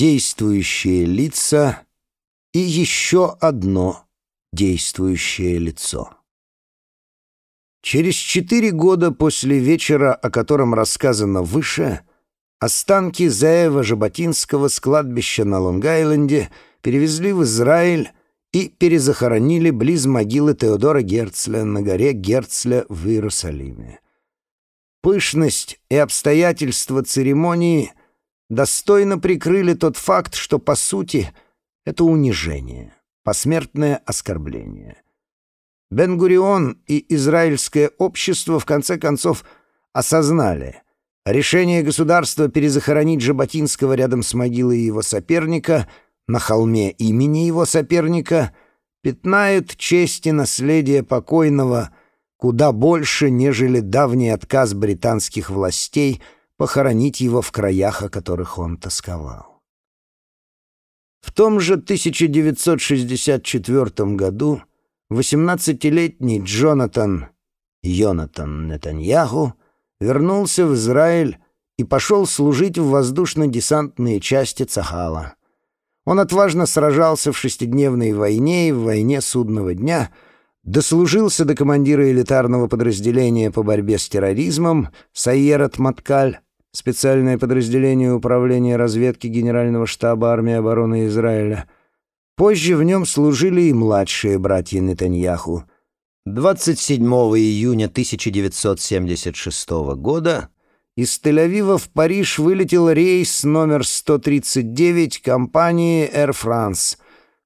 действующие лица и еще одно действующее лицо. Через четыре года после вечера, о котором рассказано выше, останки Заева Жаботинского с кладбища на Лонг-Айленде перевезли в Израиль и перезахоронили близ могилы Теодора Герцля на горе Герцля в Иерусалиме. Пышность и обстоятельства церемонии достойно прикрыли тот факт, что, по сути, это унижение, посмертное оскорбление. Бен-Гурион и израильское общество в конце концов осознали — решение государства перезахоронить Жаботинского рядом с могилой его соперника на холме имени его соперника пятнает честь и наследие покойного куда больше, нежели давний отказ британских властей похоронить его в краях, о которых он тосковал. В том же 1964 году 18-летний Джонатан Йонатан Нетаньяху вернулся в Израиль и пошел служить в воздушно-десантные части Цахала. Он отважно сражался в шестидневной войне и в войне судного дня, дослужился до командира элитарного подразделения по борьбе с терроризмом Сайерат Маткаль, специальное подразделение управления разведки Генерального штаба армии обороны Израиля — Позже в нем служили и младшие братья Нетаньяху. 27 июня 1976 года из Тель-Авива в Париж вылетел рейс номер 139 компании Air France.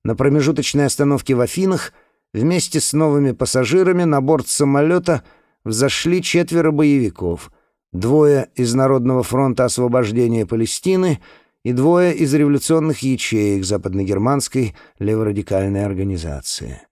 На промежуточной остановке в Афинах вместе с новыми пассажирами на борт самолета взошли четверо боевиков. Двое из Народного фронта освобождения Палестины — и двое из революционных ячеек западногерманской леворадикальной организации.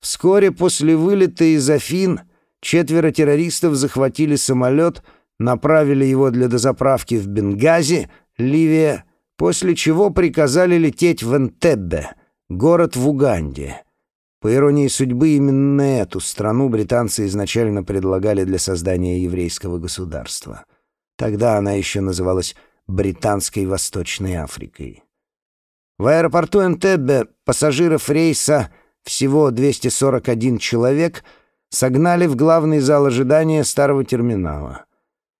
Вскоре после вылета из Афин четверо террористов захватили самолет, направили его для дозаправки в Бенгази, Ливия, после чего приказали лететь в Энтеббе, город в Уганде. По иронии судьбы, именно эту страну британцы изначально предлагали для создания еврейского государства. Тогда она еще называлась Британской Восточной Африкой. В аэропорту Энтеббе пассажиров рейса всего 241 человек согнали в главный зал ожидания старого терминала.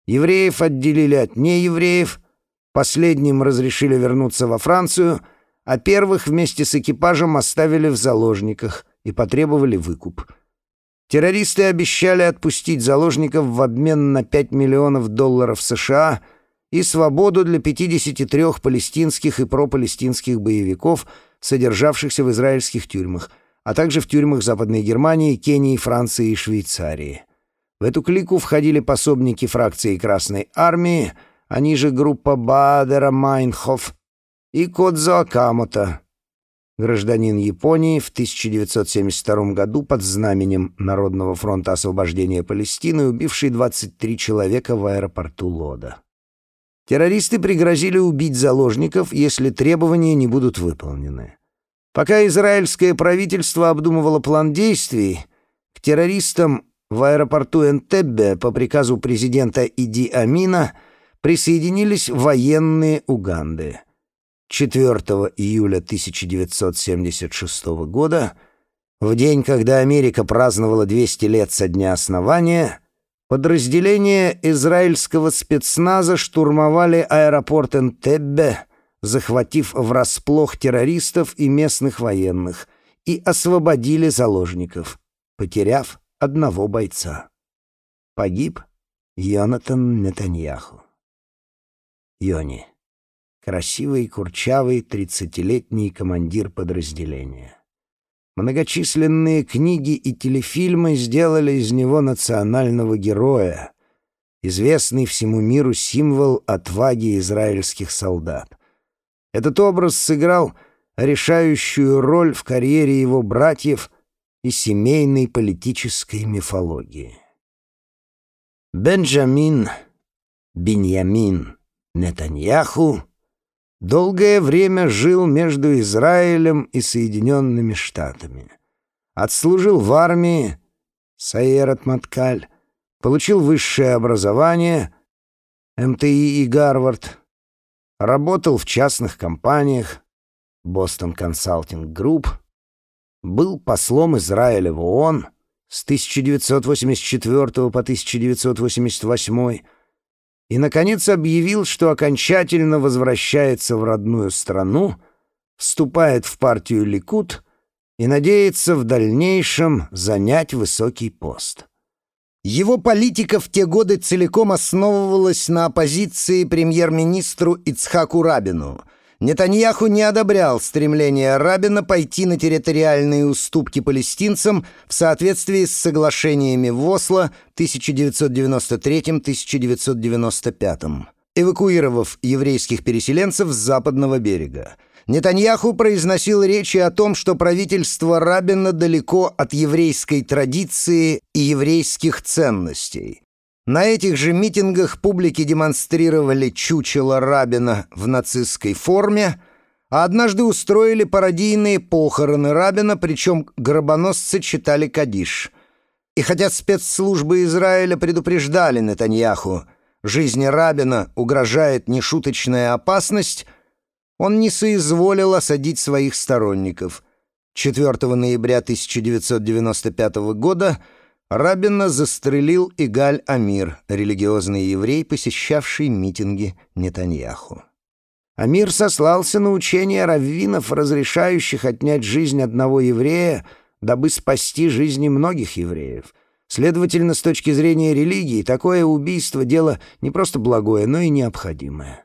Евреев отделили от неевреев, последним разрешили вернуться во Францию, а первых вместе с экипажем оставили в заложниках и потребовали выкуп. Террористы обещали отпустить заложников в обмен на 5 миллионов долларов США — и свободу для 53 палестинских и пропалестинских боевиков, содержавшихся в израильских тюрьмах, а также в тюрьмах Западной Германии, Кении, Франции и Швейцарии. В эту клику входили пособники фракции Красной Армии, они же группа Бадера Майнхоф и Кодзо Акамото, гражданин Японии в 1972 году под знаменем Народного фронта освобождения Палестины, убивший 23 человека в аэропорту Лода. Террористы пригрозили убить заложников, если требования не будут выполнены. Пока израильское правительство обдумывало план действий, к террористам в аэропорту Энтеббе по приказу президента Иди Амина присоединились военные Уганды. 4 июля 1976 года, в день, когда Америка праздновала 200 лет со дня основания, Подразделения израильского спецназа штурмовали аэропорт Энтеббе, захватив врасплох террористов и местных военных, и освободили заложников, потеряв одного бойца. Погиб Йонатан Нетаньяху. Йони. Красивый, курчавый, тридцатилетний командир подразделения. Многочисленные книги и телефильмы сделали из него национального героя, известный всему миру символ отваги израильских солдат. Этот образ сыграл решающую роль в карьере его братьев и семейной политической мифологии. Бенджамин Беньямин Нетаньяху долгое время жил между Израилем и Соединенными Штатами. Отслужил в армии, Саерат Маткаль, получил высшее образование, МТИ и Гарвард, работал в частных компаниях, Boston Consulting Group, был послом Израиля в ООН с 1984 по 1988 и, наконец, объявил, что окончательно возвращается в родную страну, вступает в партию «Ликуд» и надеется в дальнейшем занять высокий пост. Его политика в те годы целиком основывалась на оппозиции премьер-министру Ицхаку Рабину. Нетаньяху не одобрял стремление Рабина пойти на территориальные уступки палестинцам в соответствии с соглашениями в Осло 1993-1995, эвакуировав еврейских переселенцев с западного берега. Нетаньяху произносил речи о том, что правительство Рабина далеко от еврейской традиции и еврейских ценностей. На этих же митингах публики демонстрировали чучело Рабина в нацистской форме, а однажды устроили пародийные похороны Рабина, причем гробоносцы читали Кадиш. И хотя спецслужбы Израиля предупреждали Нетаньяху, жизни Рабина угрожает нешуточная опасность – он не соизволил осадить своих сторонников. 4 ноября 1995 года Рабина застрелил Игаль Амир, религиозный еврей, посещавший митинги Нетаньяху. Амир сослался на учение раввинов, разрешающих отнять жизнь одного еврея, дабы спасти жизни многих евреев. Следовательно, с точки зрения религии, такое убийство — дело не просто благое, но и необходимое.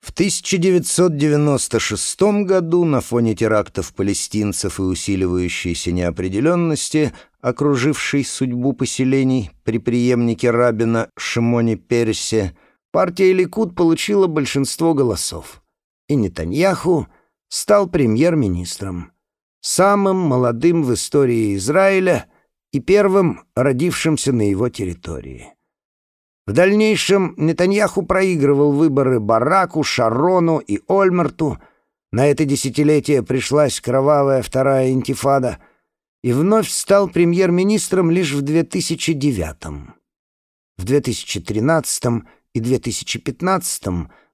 В 1996 году на фоне терактов палестинцев и усиливающейся неопределенности, окружившей судьбу поселений при преемнике Рабина Шимоне Пересе, партия Ликуд получила большинство голосов. И Нетаньяху стал премьер-министром, самым молодым в истории Израиля и первым родившимся на его территории. В дальнейшем Нетаньяху проигрывал выборы Бараку, Шарону и Ольмерту. На это десятилетие пришлась кровавая вторая интифада и вновь стал премьер-министром лишь в 2009 В 2013 и 2015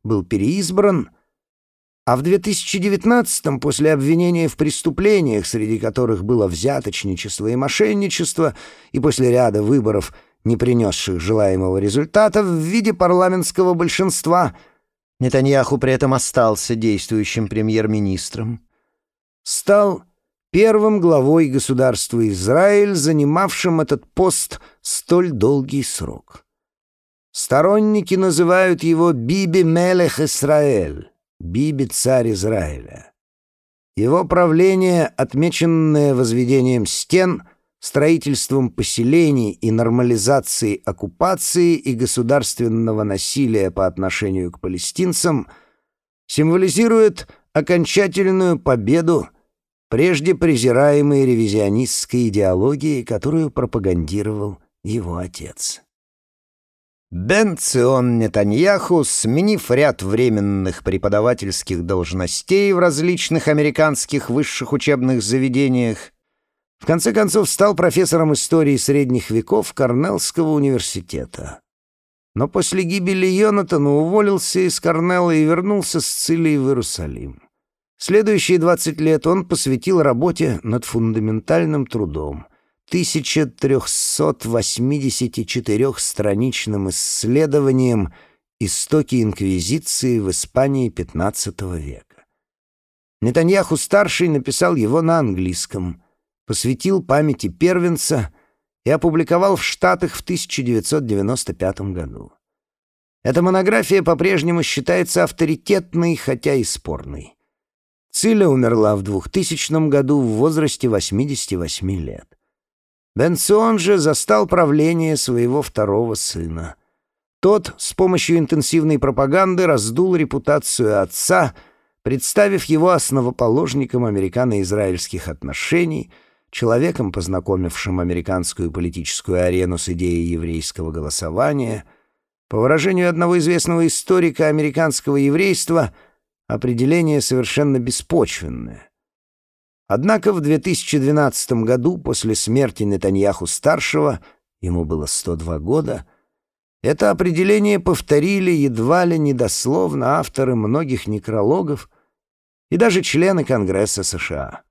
был переизбран, а в 2019 после обвинения в преступлениях, среди которых было взяточничество и мошенничество, и после ряда выборов – не принесших желаемого результата в виде парламентского большинства. Нетаньяху при этом остался действующим премьер-министром. Стал первым главой государства Израиль, занимавшим этот пост столь долгий срок. Сторонники называют его Биби Мелех Исраэль, Биби царь Израиля. Его правление, отмеченное возведением стен — строительством поселений и нормализацией оккупации и государственного насилия по отношению к палестинцам символизирует окончательную победу прежде презираемой ревизионистской идеологии, которую пропагандировал его отец. Бен Цион Нетаньяху, сменив ряд временных преподавательских должностей в различных американских высших учебных заведениях, в конце концов, стал профессором истории средних веков Корнеллского университета. Но после гибели Йонатана уволился из Корнелла и вернулся с Цилией в Иерусалим. Следующие 20 лет он посвятил работе над фундаментальным трудом, 1384-страничным исследованием «Истоки инквизиции в Испании XV века». Нетаньяху-старший написал его на английском – посвятил памяти первенца и опубликовал в Штатах в 1995 году. Эта монография по-прежнему считается авторитетной, хотя и спорной. Циля умерла в 2000 году в возрасте 88 лет. Бенсон же застал правление своего второго сына. Тот с помощью интенсивной пропаганды раздул репутацию отца, представив его основоположником американо-израильских отношений — человеком, познакомившим американскую политическую арену с идеей еврейского голосования, по выражению одного известного историка американского еврейства, определение совершенно беспочвенное. Однако в 2012 году, после смерти Нетаньяху-старшего, ему было 102 года, Это определение повторили едва ли недословно авторы многих некрологов и даже члены Конгресса США.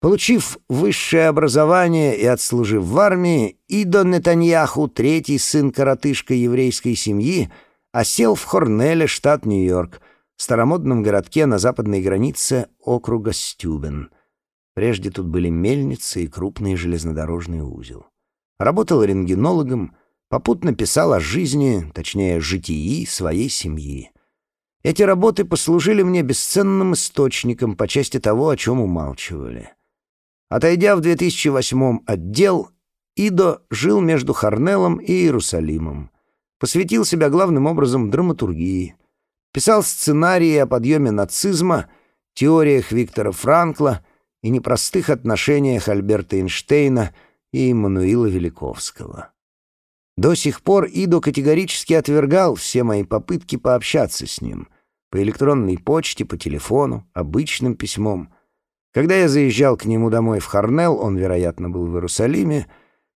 Получив высшее образование и отслужив в армии, Идо Нетаньяху, третий сын коротышка еврейской семьи, осел в Хорнеле, штат Нью-Йорк, старомодном городке на западной границе округа Стюбен. Прежде тут были мельницы и крупный железнодорожный узел. Работал рентгенологом, попутно писал о жизни, точнее, житии своей семьи. Эти работы послужили мне бесценным источником по части того, о чем умалчивали. Отойдя в 2008-м отдел, Идо жил между Харнелом и Иерусалимом. Посвятил себя главным образом драматургии. Писал сценарии о подъеме нацизма, теориях Виктора Франкла и непростых отношениях Альберта Эйнштейна и Эммануила Великовского. До сих пор Идо категорически отвергал все мои попытки пообщаться с ним по электронной почте, по телефону, обычным письмом. Когда я заезжал к нему домой в Харнел, он, вероятно, был в Иерусалиме.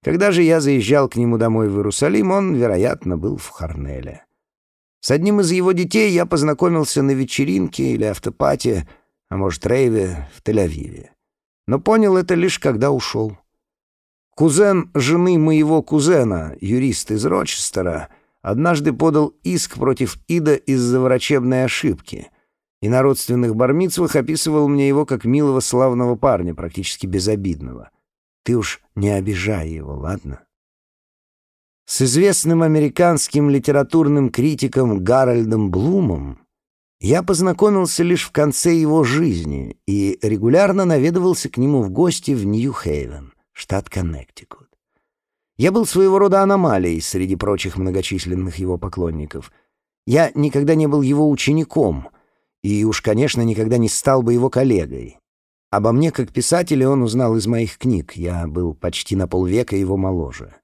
Когда же я заезжал к нему домой в Иерусалим, он, вероятно, был в Харнеле. С одним из его детей я познакомился на вечеринке или автопате, а может, рейве в Тель-Авиве. Но понял это лишь когда ушел. Кузен жены моего кузена, юрист из Рочестера, однажды подал иск против Ида из-за врачебной ошибки, и на родственных бармицвах описывал мне его как милого славного парня, практически безобидного. Ты уж не обижай его, ладно? С известным американским литературным критиком Гарольдом Блумом я познакомился лишь в конце его жизни и регулярно наведывался к нему в гости в Нью-Хейвен штат Коннектикут. Я был своего рода аномалией среди прочих многочисленных его поклонников. Я никогда не был его учеником, и уж, конечно, никогда не стал бы его коллегой. Обо мне как писателе он узнал из моих книг, я был почти на полвека его моложе.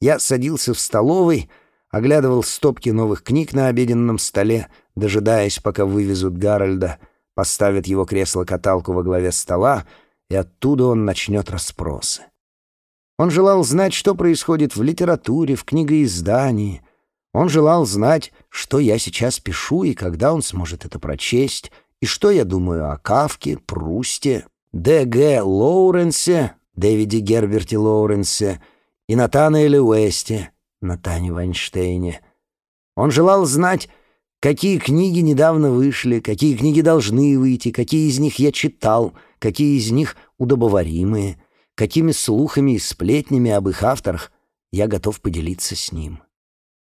Я садился в столовой, оглядывал стопки новых книг на обеденном столе, дожидаясь, пока вывезут Гарольда, поставят его кресло-каталку во главе стола — и оттуда он начнет расспросы. Он желал знать, что происходит в литературе, в книгоиздании. Он желал знать, что я сейчас пишу и когда он сможет это прочесть, и что я думаю о Кавке, Прусте, Д.Г. Лоуренсе, Дэвиде Герберте Лоуренсе и Натанаэле Уэсте, Натане Вайнштейне. Он желал знать, какие книги недавно вышли, какие книги должны выйти, какие из них я читал — какие из них удобоваримые, какими слухами и сплетнями об их авторах я готов поделиться с ним.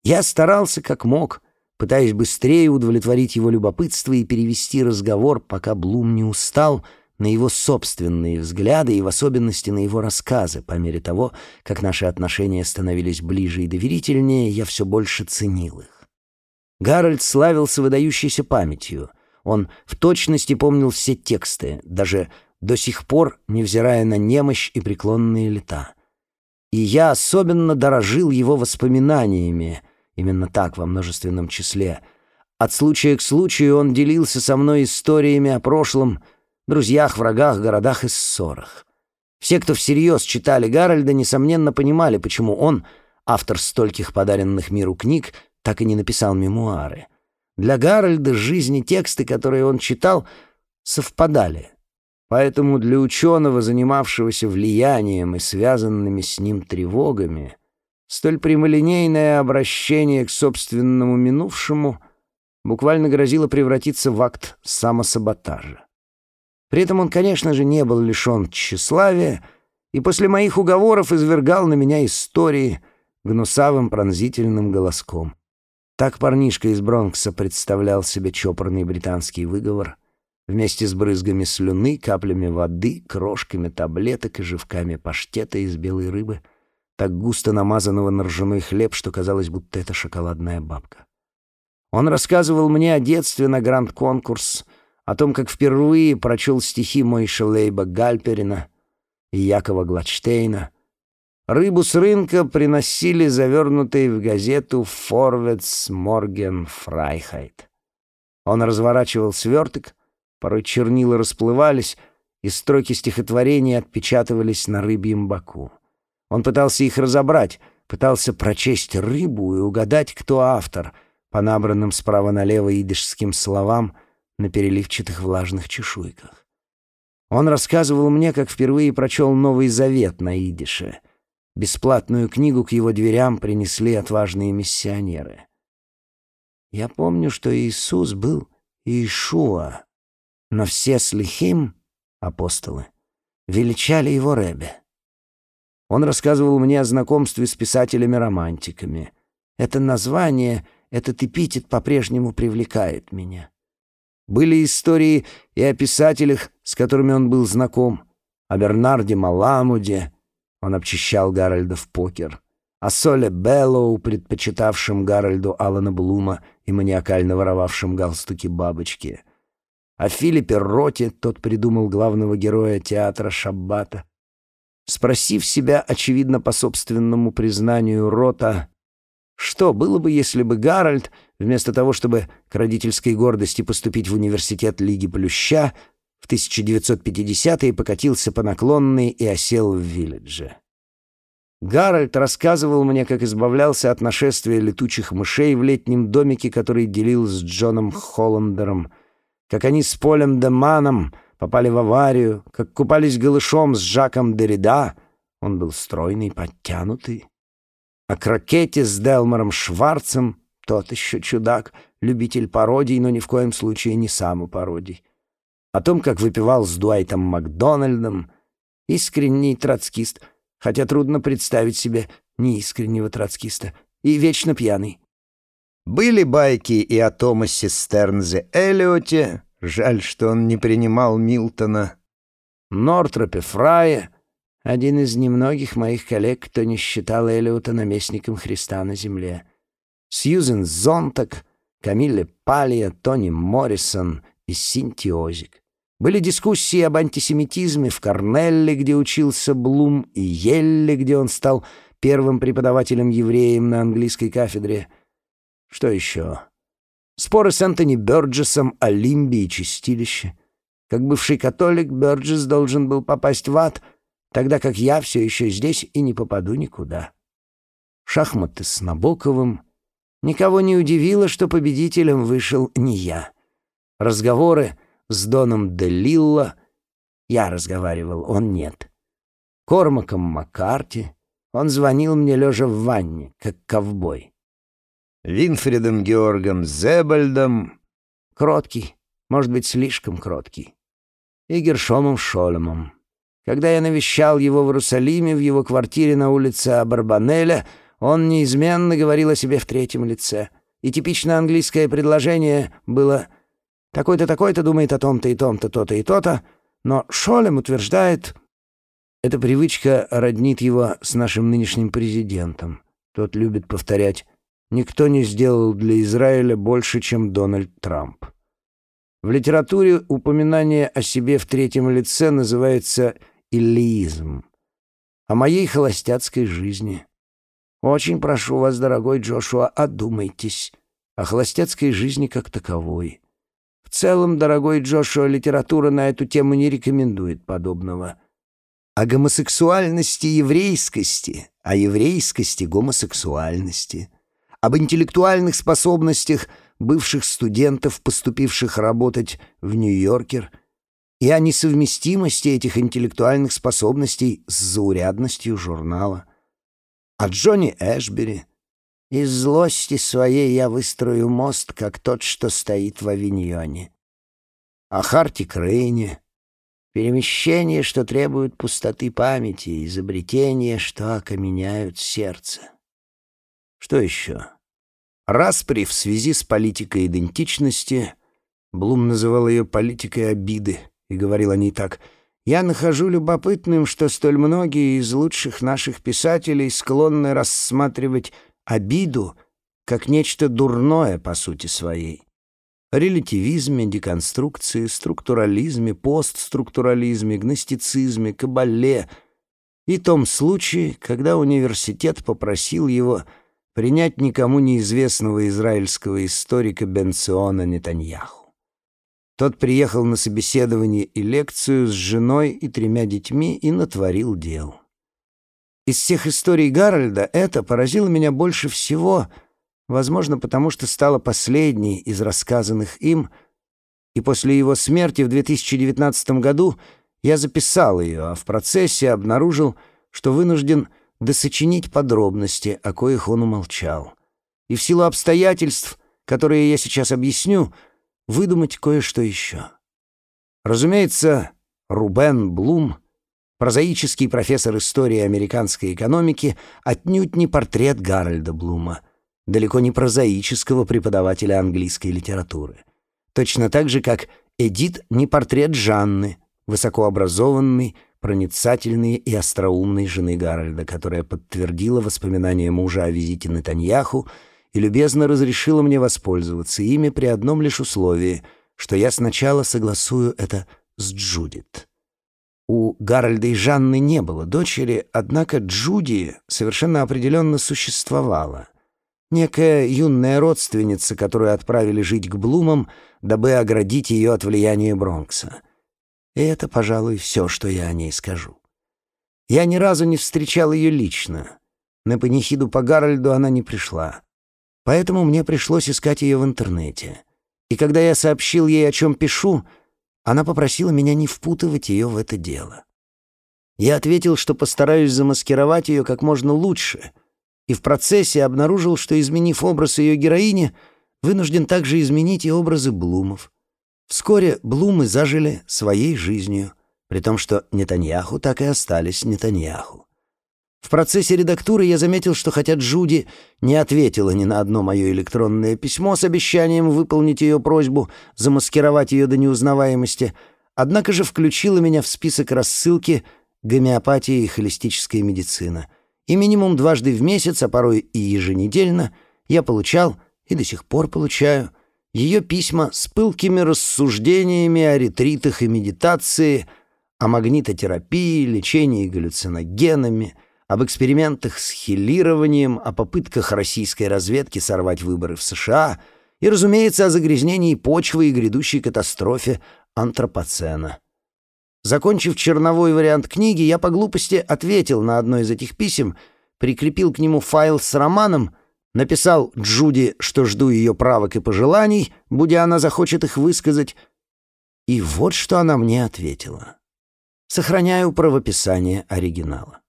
Я старался как мог, пытаясь быстрее удовлетворить его любопытство и перевести разговор, пока Блум не устал, на его собственные взгляды и в особенности на его рассказы. По мере того, как наши отношения становились ближе и доверительнее, я все больше ценил их. Гарольд славился выдающейся памятью. Он в точности помнил все тексты, даже до сих пор, невзирая на немощь и преклонные лета. И я особенно дорожил его воспоминаниями, именно так, во множественном числе. От случая к случаю он делился со мной историями о прошлом, друзьях, врагах, городах и ссорах. Все, кто всерьез читали Гарольда, несомненно понимали, почему он, автор стольких подаренных миру книг, так и не написал мемуары — для Гарольда жизни тексты, которые он читал, совпадали. Поэтому для ученого, занимавшегося влиянием и связанными с ним тревогами, столь прямолинейное обращение к собственному минувшему буквально грозило превратиться в акт самосаботажа. При этом он, конечно же, не был лишен тщеславия и после моих уговоров извергал на меня истории гнусавым пронзительным голоском. Так парнишка из Бронкса представлял себе чопорный британский выговор вместе с брызгами слюны, каплями воды, крошками таблеток и живками паштета из белой рыбы, так густо намазанного на ржаной хлеб, что казалось, будто это шоколадная бабка. Он рассказывал мне о детстве на Гранд-конкурс, о том, как впервые прочел стихи Мойша Лейба Гальперина и Якова Гладштейна — Рыбу с рынка приносили завернутые в газету «Форвертс», «Морген Фрайхайт». Он разворачивал сверток, порой чернила расплывались, и строки стихотворений отпечатывались на рыбьем боку. Он пытался их разобрать, пытался прочесть рыбу и угадать, кто автор, по набранным справа налево идышским словам на переливчатых влажных чешуйках. Он рассказывал мне, как впервые прочел Новый Завет на идише. Бесплатную книгу к его дверям принесли отважные миссионеры. Я помню, что Иисус был Иешуа, но все слихим, апостолы, величали его Ребе. Он рассказывал мне о знакомстве с писателями-романтиками. Это название, этот эпитет по-прежнему привлекает меня. Были истории и о писателях, с которыми он был знаком, о Бернарде Маламуде, он обчищал Гарольда в покер, о Соле Беллоу, предпочитавшем Гарольду Алана Блума и маниакально воровавшем галстуки бабочки, о Филиппе Роте, тот придумал главного героя театра Шаббата, Спросив себя, очевидно, по собственному признанию Рота, что было бы, если бы Гарольд, вместо того, чтобы к родительской гордости поступить в университет Лиги Плюща, в 1950-е покатился по наклонной и осел в Вилледже. Гарольд рассказывал мне, как избавлялся от нашествия летучих мышей в летнем домике, который делил с Джоном Холландером, как они с Полем Деманом — попали в аварию, как купались голышом с Жаком Деррида, он был стройный, подтянутый. О крокете с Делмором Шварцем, тот еще чудак, любитель пародий, но ни в коем случае не самопародий. О том, как выпивал с Дуайтом Макдональдом, искренний троцкист, хотя трудно представить себе неискреннего троцкиста, и вечно пьяный. Были байки и о Томасе Стернзе Эллиоте, Жаль, что он не принимал Милтона. Нортропе Фрая — один из немногих моих коллег, кто не считал Элиота наместником Христа на земле. Сьюзен Зонтак, Камилле Палия, Тони Моррисон и Синти Озик. Были дискуссии об антисемитизме в Корнелле, где учился Блум, и Елле, где он стал первым преподавателем-евреем на английской кафедре. Что еще? Споры с Энтони Бёрджесом о лимбе и чистилище. Как бывший католик, Бёрджес должен был попасть в ад, тогда как я все еще здесь и не попаду никуда. Шахматы с Набоковым. Никого не удивило, что победителем вышел не я. Разговоры с Доном де Лилла. Я разговаривал, он нет. Кормаком Маккарти. Он звонил мне лежа в ванне, как ковбой. Винфридом Георгом Зебальдом, кроткий, может быть, слишком кроткий, и Гершомом Шолемом. Когда я навещал его в Иерусалиме, в его квартире на улице Абарбанеля, он неизменно говорил о себе в третьем лице. И типичное английское предложение было «такой-то, такой-то думает о том-то и том-то, то-то и то-то», но Шолем утверждает... Эта привычка роднит его с нашим нынешним президентом. Тот любит повторять никто не сделал для Израиля больше, чем Дональд Трамп. В литературе упоминание о себе в третьем лице называется «иллиизм». О моей холостяцкой жизни. Очень прошу вас, дорогой Джошуа, одумайтесь о холостяцкой жизни как таковой. В целом, дорогой Джошуа, литература на эту тему не рекомендует подобного. О гомосексуальности еврейскости, о еврейскости гомосексуальности — об интеллектуальных способностях бывших студентов, поступивших работать в Нью-Йоркер, и о несовместимости этих интеллектуальных способностей с заурядностью журнала. О Джонни Эшбери. Из злости своей я выстрою мост, как тот, что стоит в авиньоне. О Харти Крейне. Перемещение, что требует пустоты памяти, изобретения, что окаменяют сердце. Что еще? Распри в связи с политикой идентичности. Блум называл ее политикой обиды и говорил о ней так. «Я нахожу любопытным, что столь многие из лучших наших писателей склонны рассматривать обиду как нечто дурное по сути своей. Релятивизме, деконструкции, структурализме, постструктурализме, гностицизме, кабале и том случае, когда университет попросил его принять никому неизвестного израильского историка Бенциона Нетаньяху. Тот приехал на собеседование и лекцию с женой и тремя детьми и натворил дел. Из всех историй Гарольда это поразило меня больше всего, возможно, потому что стало последней из рассказанных им, и после его смерти в 2019 году я записал ее, а в процессе обнаружил, что вынужден досочинить подробности, о коих он умолчал. И в силу обстоятельств, которые я сейчас объясню, выдумать кое-что еще. Разумеется, Рубен Блум, прозаический профессор истории американской экономики, отнюдь не портрет Гарольда Блума, далеко не прозаического преподавателя английской литературы. Точно так же, как Эдит не портрет Жанны, высокообразованной, проницательной и остроумной жены Гарольда, которая подтвердила воспоминания мужа о визите Нетаньяху и любезно разрешила мне воспользоваться ими при одном лишь условии, что я сначала согласую это с Джудит. У Гарольда и Жанны не было дочери, однако Джуди совершенно определенно существовала. Некая юная родственница, которую отправили жить к Блумам, дабы оградить ее от влияния Бронкса. И это, пожалуй, все, что я о ней скажу. Я ни разу не встречал ее лично. На панихиду по Гарольду она не пришла. Поэтому мне пришлось искать ее в интернете. И когда я сообщил ей, о чем пишу, она попросила меня не впутывать ее в это дело. Я ответил, что постараюсь замаскировать ее как можно лучше, и в процессе обнаружил, что, изменив образ ее героини, вынужден также изменить и образы Блумов. Вскоре Блумы зажили своей жизнью, при том, что Нетаньяху так и остались Нетаньяху. В процессе редактуры я заметил, что хотя Джуди не ответила ни на одно мое электронное письмо с обещанием выполнить ее просьбу, замаскировать ее до неузнаваемости, однако же включила меня в список рассылки гомеопатии и холистическая медицина. И минимум дважды в месяц, а порой и еженедельно, я получал, и до сих пор получаю, ее письма с пылкими рассуждениями о ретритах и медитации, о магнитотерапии, лечении галлюциногенами — об экспериментах с хилированием, о попытках российской разведки сорвать выборы в США и, разумеется, о загрязнении почвы и грядущей катастрофе антропоцена. Закончив черновой вариант книги, я по глупости ответил на одно из этих писем, прикрепил к нему файл с романом, написал Джуди, что жду ее правок и пожеланий, будя она захочет их высказать, и вот что она мне ответила. Сохраняю правописание оригинала.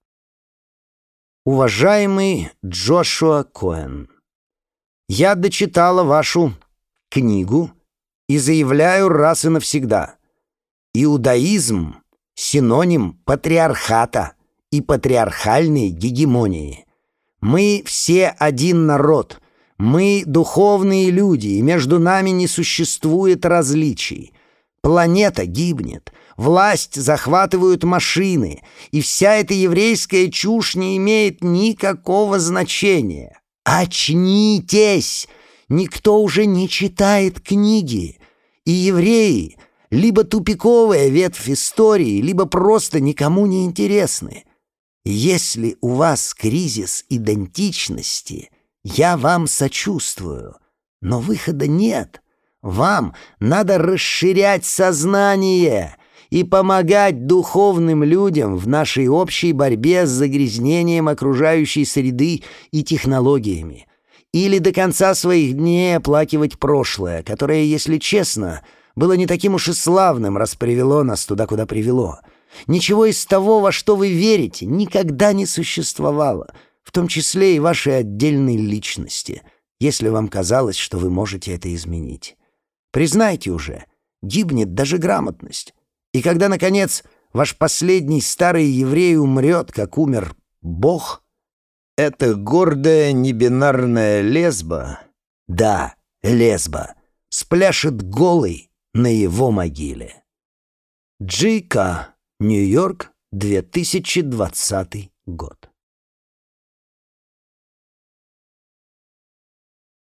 Уважаемый Джошуа Коэн, я дочитала вашу книгу и заявляю раз и навсегда. Иудаизм — синоним патриархата и патриархальной гегемонии. Мы все один народ, мы духовные люди, и между нами не существует различий. Планета гибнет, власть захватывают машины, и вся эта еврейская чушь не имеет никакого значения. Очнитесь! Никто уже не читает книги, и евреи либо тупиковая ветвь истории, либо просто никому не интересны. Если у вас кризис идентичности, я вам сочувствую, но выхода нет. Вам надо расширять сознание, и помогать духовным людям в нашей общей борьбе с загрязнением окружающей среды и технологиями. Или до конца своих дней оплакивать прошлое, которое, если честно, было не таким уж и славным, раз привело нас туда, куда привело. Ничего из того, во что вы верите, никогда не существовало, в том числе и вашей отдельной личности, если вам казалось, что вы можете это изменить. Признайте уже, гибнет даже грамотность. И когда, наконец, ваш последний старый еврей умрет, как умер Бог, эта гордая небинарная лесба, да, лесба, спляшет голый на его могиле. Джи. Нью-Йорк, 2020 год.